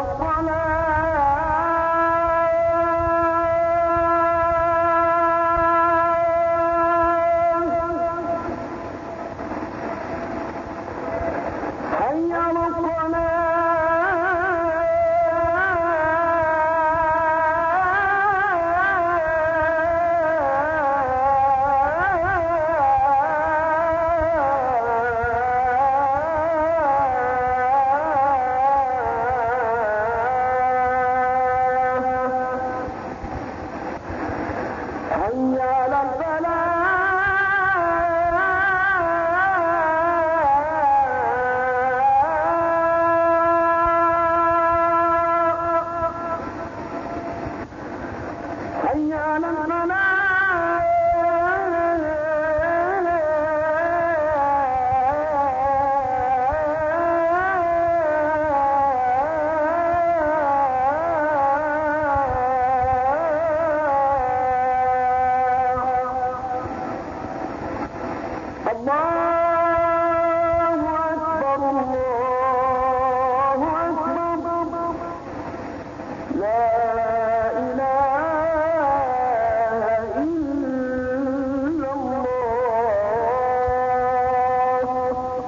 summer على الفلاح Lord.